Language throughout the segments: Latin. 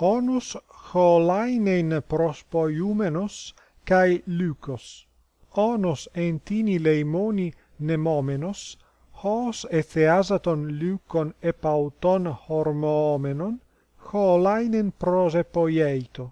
onus holainen prospoiumenos kai lykos onus entini leimoni nemomenos hos etheasaton lykon epauton hormomenon holainen prosepoieito.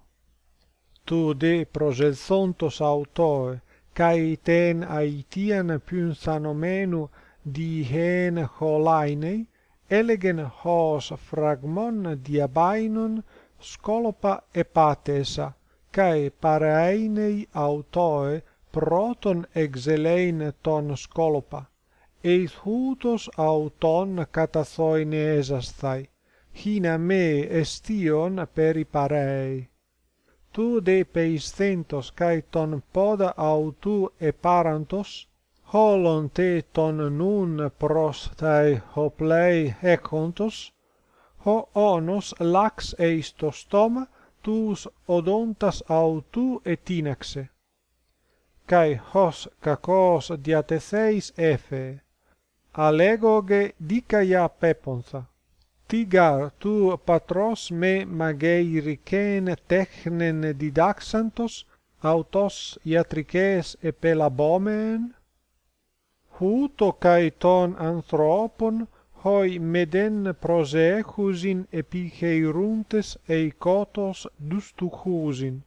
Tu de proselthontos autoe kai ten aitian pynthanomenu dihen holainei elegen hos fragmon diabainon skolopa epatesa kai parainei autoe proton εξελέιν τον σκόλοπα, ειθούτος αυτον καταθόιν έζασθαι, χίνα με εστίον περί παρέει. Του δε πεισθέντος καί τον πόδα αυτού επάραντος, holon τε τον νουν προς ταί οπλέι έκοντος, ho onos lax eistos stoma tus odontas autou etinaxe kai hos kakos diatetheis efe alegoge dikaia pepontha tigar tu patros me magei mageiriken technen didaxantos autos iatrices e pelabomen huto kai ton anthropon hoi meden prosecusin epicheiruntes eikotos dustuchusin